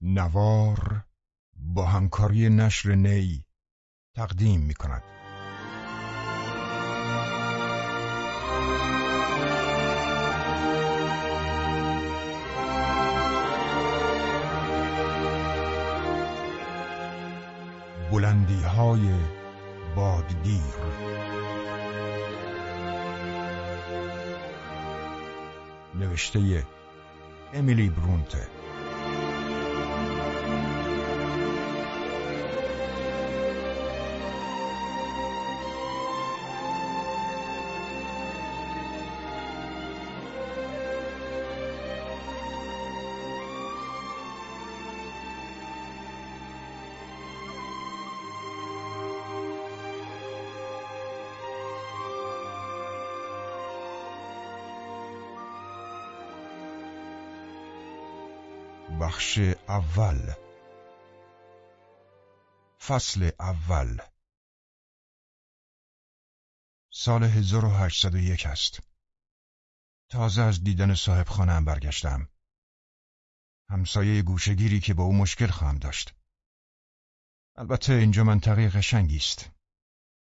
نوار با همکاری نشر نی تقدیم می کند. بلندی های بادگیر نوشته امیلی برونته بخش اول فصل اول سال 1801 است. تازه از دیدن صاحب خانم برگشتم. همسایه گوشگیری که با او مشکل خواهم داشت. البته اینجا منطقه قشنگی است.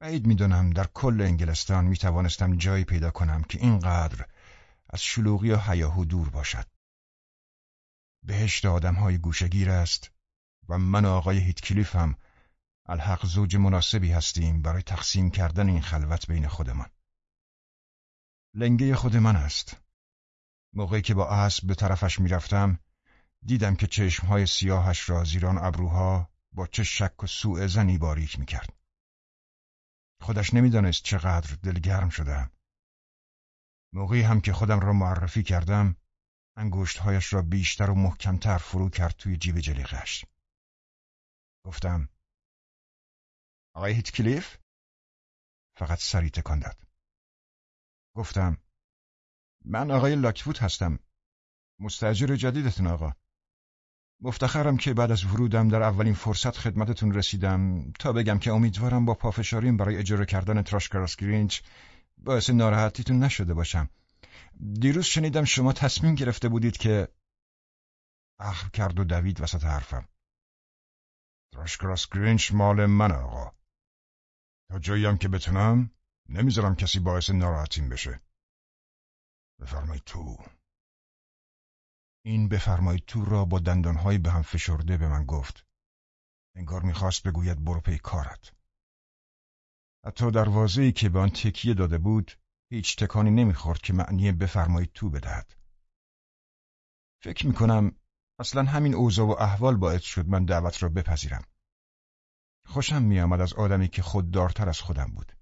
بعید می‌دانم در کل انگلستان می توانستم جایی پیدا کنم که اینقدر از شلوغی و حیاهو دور باشد. بهشت آدمهای گوشگیر است و من و آقای هیتکلیف هم الحق زوج مناسبی هستیم برای تقسیم کردن این خلوت بین خودمان. لنگه خود من است. موقعی که با اسب به طرفش می‌رفتم دیدم که چشمهای سیاهش را زیران ابروها با چه شک و سوء زنی باریک می‌کرد. خودش نمی‌دانست چقدر دلگرم شدم. موقعی هم که خودم را معرفی کردم انگشتهایش را بیشتر و محکمتر فرو کرد توی جیب جلیقش. گفتم آقای هیتکلیف؟ فقط سری تکان داد. گفتم من آقای لاکفوت هستم. مستجر جدیدتون آقا. مفتخرم که بعد از ورودم در اولین فرصت خدمتتون رسیدم تا بگم که امیدوارم با پافشاریم برای اجاره کردن تراشکراس گرینچ باعث ناراحتیتون نشده باشم. دیروز شنیدم شما تصمیم گرفته بودید که اخم کرد و دوید وسط حرفم. تراشکراس گرینچ مال من آقا. تا جاییم که بتونم نمی‌ذارم کسی باعث ناراحتیم بشه. بفرمایید تو. این بفرمایید تو را با دندانهای به هم فشرده به من گفت. انگار می‌خواست بگوید برو پی کارت. حتی دروازه‌ای که به آن تکیه داده بود هیچ تکانی نمی‌خورد که معنی بفرمایید تو بدهد. فکر می‌کنم اصلا همین اوضاع و احوال باعث شد من دعوت را بپذیرم. خوشم میآمد از آدمی که خوددارتر از خودم بود.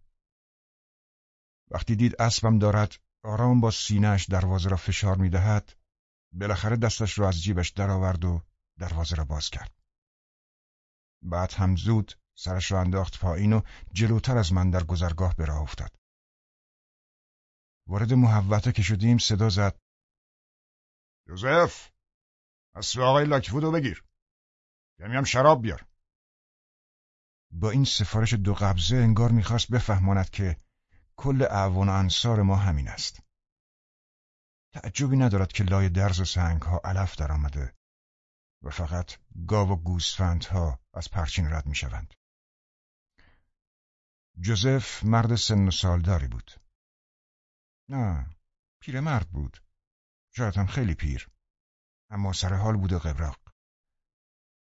وقتی دید اسبم دارد آرام با سینهش دروازه را فشار می‌دهد بالاخره دستش را از جیبش درآورد و دروازه را باز کرد. بعد هم زود سرش را انداخت پایین و جلوتر از من در گذرگاه به راه افتاد. وارد محوطه که شدیم صدا زد یوزف اسب آقای لاکفودو بگیر کمی هم شراب بیار با این سفارش دو قبضه انگار می‌خواست بفهماند که کل اعوان و انصار ما همین است تعجبی ندارد که لای درز سنگ ها علف در آمده و فقط گاو و گوسفندها از پرچین رد می‌شوند. جوزف مرد سن و سالداری بود. نه مرد بود. شاید هم خیلی پیر. اما سر حال بود و قبراق.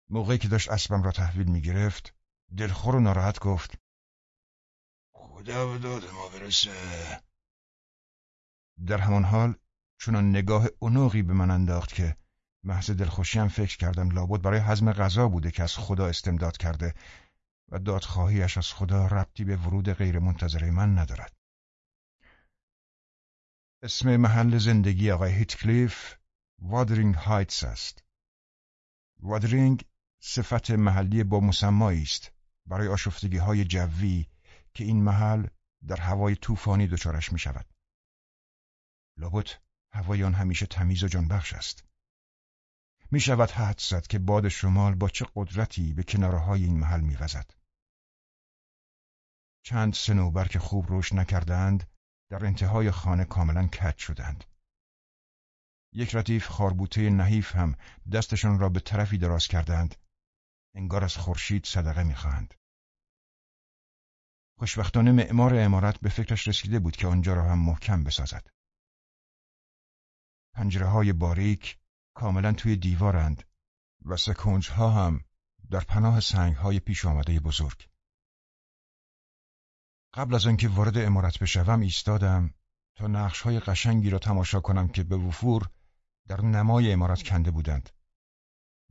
موقعی که داشت اسبم را تحویل می گرفت دلخور و ناراحت گفت خدا به داد ما برسه. در همان حال چون نگاه اونوغی به من انداخت که محض دلخوشیم فکر کردم لابد برای حزم غذا بوده که از خدا استمداد کرده و دادخواهیش از خدا ربطی به ورود غیرمنتظره من ندارد. اسم محل زندگی آقای هیتکلیف وادرینگ هایتس است. وادرینگ صفت محلی با مسمایی است برای آشفتگی های جوی که این محل در هوای طوفانی دچارش می شود. لابد هوای آن همیشه تمیز و جانبخش است. می شود حد زد که باد شمال با چه قدرتی به کناره این محل می وزد. چند سنوبر که خوب روش نکردند در انتهای خانه کاملا کج شدند. یک ردیف خاربوته نحیف هم دستشان را به طرفی دراز کردند. انگار از خورشید صدقه می‌خواهند. خوشبختانه معمار امارت به فکرش رسیده بود که آنجا را هم محکم بسازد. پنجره های باریک کاملا توی دیوارند و سکنجها هم در پناه سنگ های پیش آمده بزرگ. قبل از آنکه وارد امارت بشوم ایستادم تا نقش های قشنگی را تماشا کنم که به وفور در نمای امارت کنده بودند.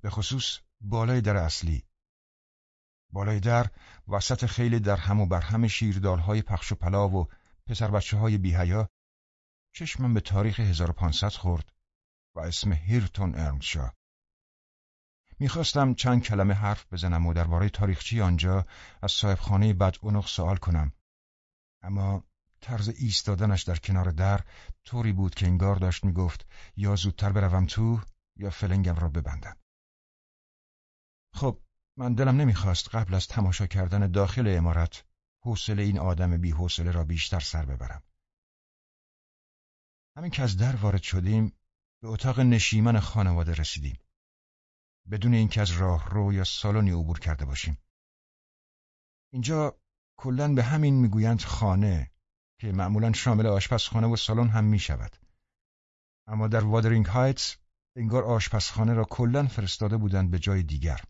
به خصوص بالای در اصلی. بالای در وسط خیلی در هم و بر هم شیردالهای پخش و پلاو و پسر بچه های بیهیا چشمم به تاریخ 1500 خورد و اسم هیرتون ارمشا می‌خواستم چند کلمه حرف بزنم و درباره تاریخچی آنجا از صاحبخانه بدعنق سوال کنم. اما طرز ایستادنش در کنار در طوری بود که انگار داشت می‌گفت یا زودتر بروم تو یا فلنگم را ببندم. خب من دلم نمی‌خواست قبل از تماشا کردن داخل امارت حوصله این آدم بی حوصله را بیشتر سر ببرم. همین که از در وارد شدیم به اتاق نشیمن خانواده رسیدیم. بدون اینکه از راه رو یا سالنی عبور کرده باشیم. اینجا کلا به همین می‌گویند خانه که معمولا شامل آشپزخانه و سالن هم می شود. اما در وادرینگ هایتس انگار آشپزخانه را کلا فرستاده بودند به جای دیگر.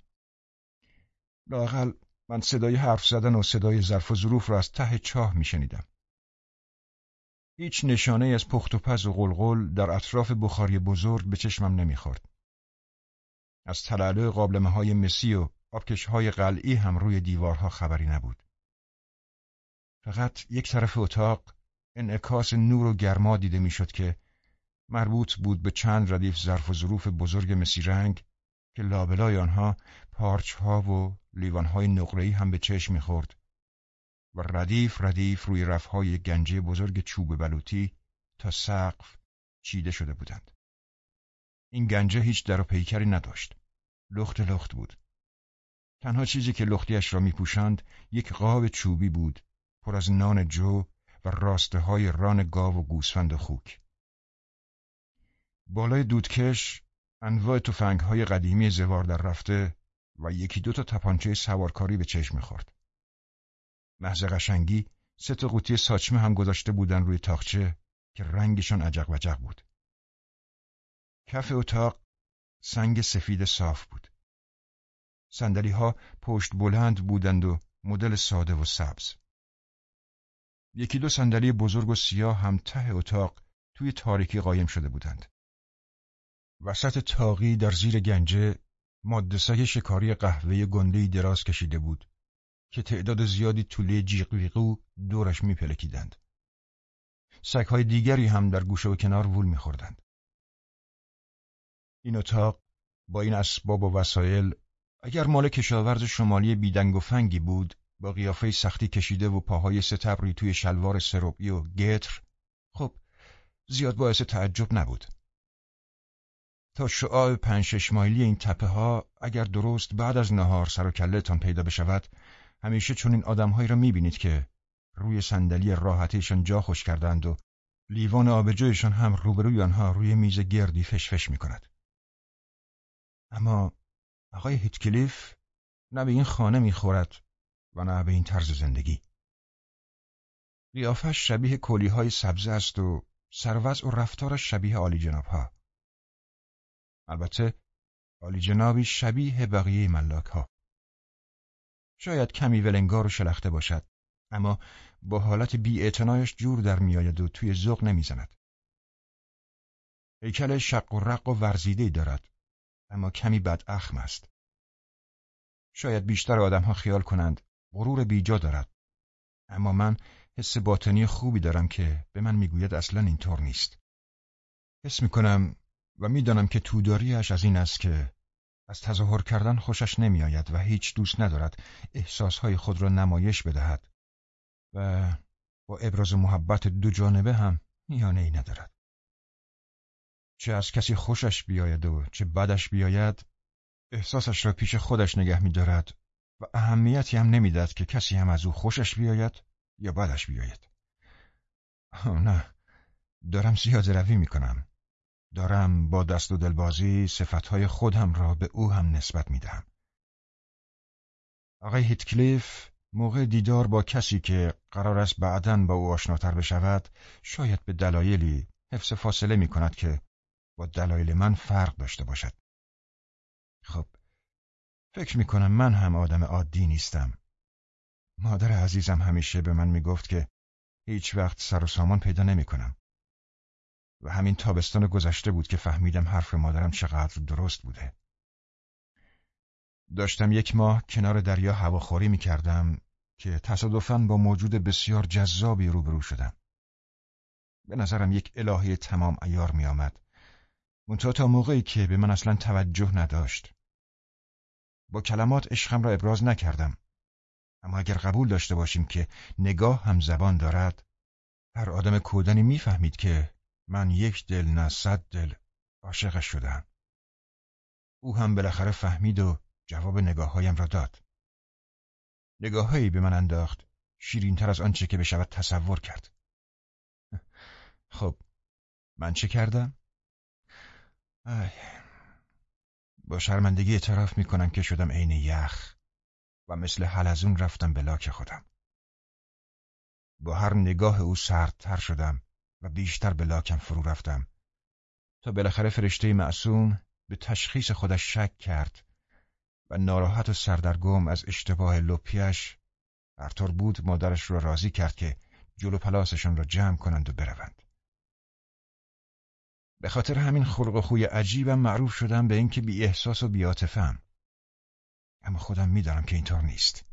لاقل من صدای حرف زدن و صدای ظرف و ظروف را از ته چاه می شنیدم. هیچ نشانه از پخت و پز و قلقل در اطراف بخاری بزرگ به چشمم نمی‌خورد. از تلالو قابلمه های مسی و آبکش های قلعی هم روی دیوارها خبری نبود. فقط یک طرف اتاق انعکاس نور و گرما دیده می‌شد که مربوط بود به چند ردیف ظرف و ظروف بزرگ مسی رنگ که لابلای آنها پارچها و لیوانهای نقره‌ای هم به چشم می‌خورد و ردیف ردیف روی رفهای گنجه بزرگ چوب بلوطی تا سقف چیده شده بودند. این گنجه هیچ در و پیکری نداشت. لخت لخت بود. تنها چیزی که لختیش را میپوشاند یک قاب چوبی بود پر از نان جو و راسته های ران گاو و گوسفند خوک. بالای دودکش انواع تفنگ های قدیمی زوار در رفته و یکی دو تا تپانچه سوارکاری به چشم می‌خورد. محض قشنگی سه تا قوطی ساچمه هم گذاشته بودن روی تاخچه که رنگشان عجق وجق بود. کف اتاق سنگ سفید صاف بود. سندلی ها پشت بلند بودند و مدل ساده و سبز. یکی دو صندلی بزرگ و سیاه هم ته اتاق توی تاریکی قایم شده بودند. وسط تاقی در زیر گنجه مادسای شکاری قهوه گندهی دراز کشیده بود که تعداد زیادی طوله جیغویقو دورش میپلکیدند. سگهای دیگری هم در گوشه و کنار وول میخوردند. این اتاق با این اسباب و وسایل اگر مال کشاورز شمالی بیدنگ و فنگی بود با قیافه سختی کشیده و پاهای ستبری توی شلوار سروبی و گتر. خب زیاد باعث تعجب نبود. تا شعاع پنج شش مایلی این تپه ها اگر درست بعد از نهار سر و کلهتان پیدا بشود همیشه چون این آدمهایی را می‌بینید که روی صندلی راحتیشان جا خوش کردند و لیوان آبجویشان هم روبروی آنها روی میز گردی فشفش می‌کند. اما آقای هیتکلیف نه به این خانه می‌خورد. و نه به این طرز زندگی. قیافش شبیه کلی های سبزه است و سروز و رفتارش شبیه عالی جناب ها. البته عالی جنابی شبیه بقیه ملاک ها. شاید کمی ولنگار و شلخته باشد اما با حالت بی جور در میآید و توی ذوق نمی‌زند. هیکل شق و رق و ورزیده دارد اما کمی بد اخم است. شاید بیشتر آدمها خیال کنند غرور بیجا دارد. اما من حس باطنی خوبی دارم که به من می‌گوید اصلا اینطور نیست. حس می‌کنم و می‌دانم که توداریش از این است که از تظاهر کردن خوشش نمیآید و هیچ دوست ندارد احساسهای خود را نمایش بدهد و با ابراز محبت دو جانبه هم میانه ای ندارد. چه از کسی خوشش بیاید و چه بدش بیاید احساسش را پیش خودش نگه میدارد و اهمیتی هم نمی‌داد که کسی هم از او خوشش بیاید یا بدش بیاید. نه، دارم زیاد روی می‌کنم. دارم با دست و دلبازی صفتهای خودم را به او هم نسبت می‌دهم. آقای هیتکلیف موقع دیدار با کسی که قرار است بعدا با او آشناتر بشود شاید به دلایلی حفظ فاصله می کند که با دلایل من فرق داشته باشد. خب فکر می کنم من هم آدم عادی نیستم. مادر عزیزم همیشه به من می گفت که هیچ وقت سر و سامان پیدا نمی کنم. و همین تابستان گذشته بود که فهمیدم حرف مادرم چقدر درست بوده. داشتم یک ماه کنار دریا هواخوری می کردم که تصادفاً با موجود بسیار جذابی روبرو شدم. به نظرم یک الهه تمام ایار می آمد. تا موقعی که به من اصلا توجه نداشت. با کلمات عشقم را ابراز نکردم. اما اگر قبول داشته باشیم که نگاه هم زبان دارد، هر آدم کودنی می‌فهمید که من یک دل نه صد دل عاشقش شدم. او هم بالاخره فهمید و جواب نگاههایم را داد. نگاههایی به من انداخت شیرینتر از آنچه که بشود تصور کرد. خب من چه کردم؟ آی. با شرمندگی اعتراف می کنم که شدم عین یخ و مثل حلزون رفتم به لاک خودم. با هر نگاه او سردتر شدم و بیشتر به لاکم فرو رفتم تا بالاخره فرشته معصوم به تشخیص خودش شک کرد و ناراحت و سردرگم از اشتباه لپیش هر طور بود مادرش را راضی کرد که جلو پلاسشان را جمع کنند و بروند. به خاطر همین خلق و خوی عجیبم معروف شدم به اینکه بی احساس و بیاتفم. اما خودم می‌دانم که اینطور نیست.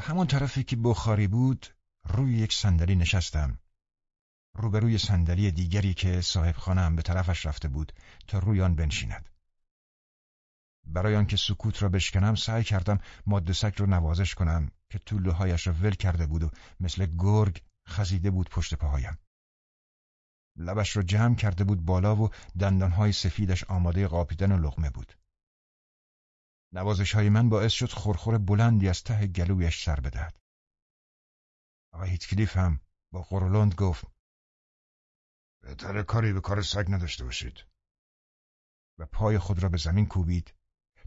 همون طرفی که بخاری بود روی یک صندلی نشستم. روبروی صندلی دیگری که صاحب خانم به طرفش رفته بود تا روی آن بنشیند. برای آنکه سکوت را بشکنم سعی کردم ماده سک را نوازش کنم که طوله هایش را ول کرده بود و مثل گرگ خزیده بود پشت پاهایم. لبش را جمع کرده بود بالا و دندانهای سفیدش آماده قاپیدن و لغمه بود. نوازش های من باعث شد خورخور بلندی از ته گلویش سر بدهد. آقای هیتکلیف هم با قرولند گفت بهتر کاری به کار سگ نداشته باشید و پای خود را به زمین کوبید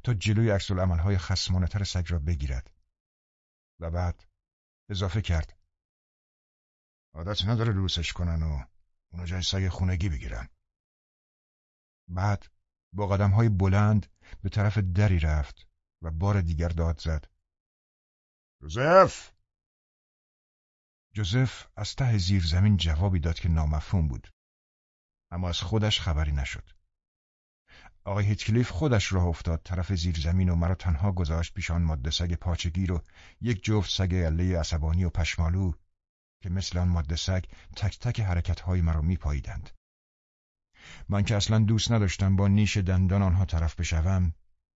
تا جلوی عکس های خسمانه تر سگ را بگیرد و بعد اضافه کرد عادت نداره لوسش کنن و اونو جای سگ خونگی بگیرن. بعد با قدم های بلند به طرف دری رفت و بار دیگر داد زد. جوزف! جوزف از ته زیر زمین جوابی داد که نامفهوم بود. اما از خودش خبری نشد. آقای هیتکلیف خودش راه افتاد طرف زیر زمین و مرا تنها گذاشت پیش آن ماده سگ پاچگیر و یک جفت سگ عله عصبانی و پشمالو که مثل آن ماده سگ تک تک حرکتهای مرا میپاییدند. من که اصلا دوست نداشتم با نیش دندان آنها طرف بشوم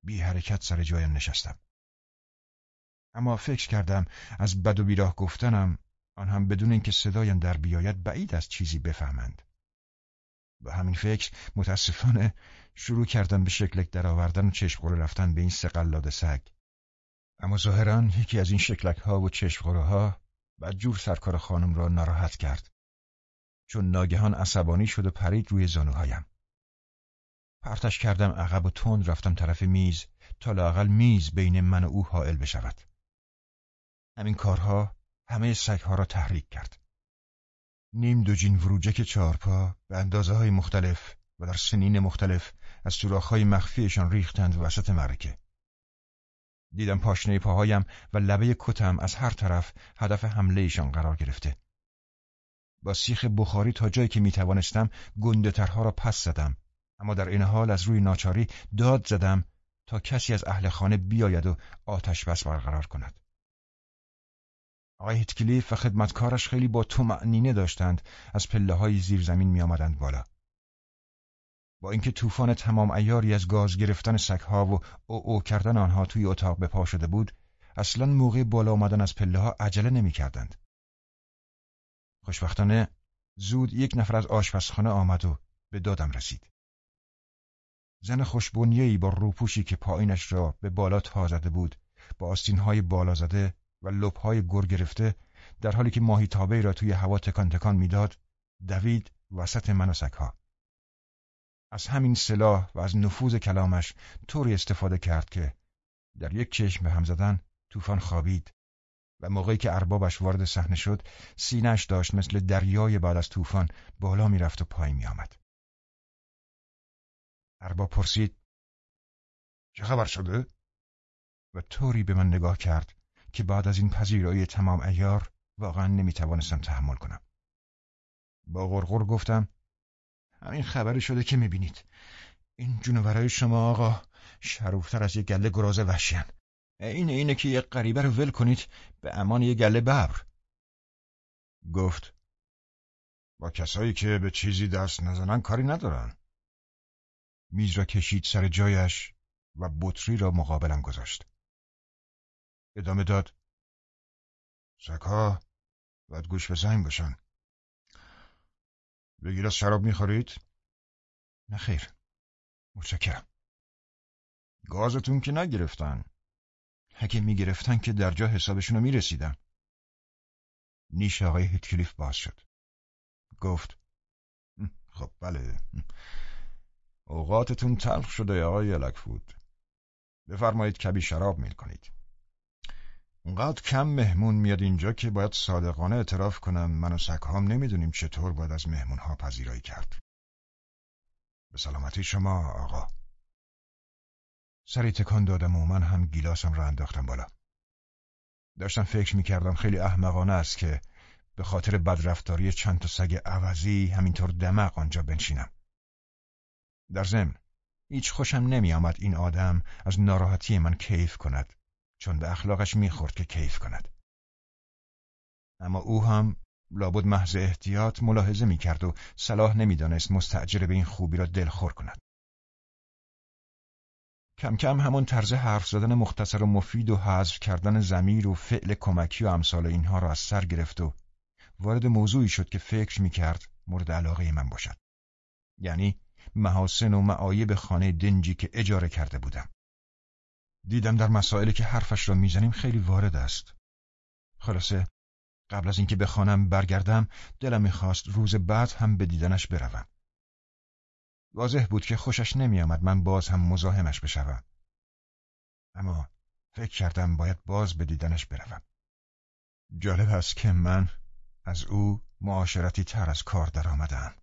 بی حرکت سر جایم نشستم. اما فکر کردم از بد و بیراه گفتنم آن هم بدون اینکه صدایم در بیاید بعید از چیزی بفهمند. با همین فکر متاسفانه شروع کردم به شکلک درآوردن و چشم رفتن به این سه سگ. اما ظاهرا یکی از این شکلک ها و چشم بدجور سرکار خانم را ناراحت کرد. چون ناگهان عصبانی شد و پرید روی زانوهایم. پرتش کردم عقب و تند رفتم طرف میز تا لاقل میز بین من و او حائل بشود. همین کارها همه سگها را تحریک کرد. نیم دوجین وروجک چهارپا به اندازه های مختلف و در سنین مختلف از سوراخهای مخفیشان ریختند وسط مرکه. دیدم پاشنه پاهایم و لبه کتم از هر طرف هدف حملهشان قرار گرفته. با سیخ بخاری تا جایی که می‌توانستم گنده ترها را پس زدم اما در این حال از روی ناچاری داد زدم تا کسی از اهل خانه بیاید و آتش بس برقرار کند. آقای هیتکلیف و خدمتکارش خیلی با تو معنینه داشتند از پله های زیر زمین می آمدند بالا. با اینکه طوفان تمام ایاری از گاز گرفتن سگها و او او کردن آنها توی اتاق به پا شده بود اصلا موقع بالا آمدن از پله ها عجله نمی کردند. خوشبختانه زود یک نفر از آشپزخانه آمد و به دادم رسید. زن خوشبنیهی با روپوشی که پایینش را به بالا تا زده بود با آستینهای بالا زده و لبهای گر گرفته در حالی که ماهی تابه را توی هوا تکان تکان می‌داد دوید وسط من و سگها. از همین سلاح و از نفوذ کلامش طوری استفاده کرد که در یک چشم به هم زدن طوفان خوابید و موقعی که اربابش وارد صحنه شد سینهش داشت مثل دریای بعد از طوفان بالا می‌رفت و پایین میآمد. ارباب پرسید چه خبر شده؟ و طوری به من نگاه کرد که بعد از این پذیرایی تمام ایار واقعا نمی‌توانستم تحمل کنم. با غرغر گفتم همین خبری شده که می‌بینید. این جونورای شما آقا شروفتر از یک گله گراز وحشیان. این اینه که یک غریبه رو ول کنید به امان یک گله ببر. گفت با کسایی که به چیزی دست نزنن کاری ندارن. میز را کشید سر جایش و بطری را مقابلم گذاشت. ادامه داد. سکها باید گوش به زنگ باشن. به شراب می‌خورید؟ نه خیر. متشکرم. گازتون که نگرفتن. اگه می‌گرفتن که در جا حسابشون رو می‌رسیدن. نیش آقای هیتکلیف باز شد. گفت خب بله اوقاتتون تلخ شده آقای الکفود بفرمایید کبی شراب میل کنید اونقدر کم مهمون میاد اینجا که باید صادقانه اعتراف کنم. من و سکهام نمی‌دونیم چطور باید از مهمونها پذیرایی کرد. به سلامتی شما آقا. سری تکان دادم و من هم گیلاسم را انداختم بالا. داشتم فکر می‌کردم خیلی احمقانه است که به خاطر بدرفتاری چند تا سگ عوضی همینطور دمق آنجا بنشینم. در ضمن هیچ خوشم نمی آمد این آدم از ناراحتی من کیف کند. چون به اخلاقش می‌خورد که کیف کند. اما او هم لابد محض احتیاط ملاحظه می‌کرد و صلاح نمی‌دانست مستعجر به این خوبی را دلخور کند. کم کم همون طرز حرف زدن مختصر و مفید و حذف کردن زمیر و فعل کمکی و امثال اینها را از سر گرفت و وارد موضوعی شد که فکر می‌کرد مورد علاقه من باشد. یعنی محاسن و معایب خانه دنجی که اجاره کرده بودم. دیدم در مسائلی که حرفش را می‌زنیم خیلی وارد است. خلاصه قبل از اینکه به خانم برگردم دلم می‌خواست روز بعد هم به دیدنش بروم. واضح بود که خوشش نمیآمد من باز هم مزاحمش بشوم. اما فکر کردم باید باز به دیدنش بروم. جالب است که من از او معاشرتی تر از کار درآمدم.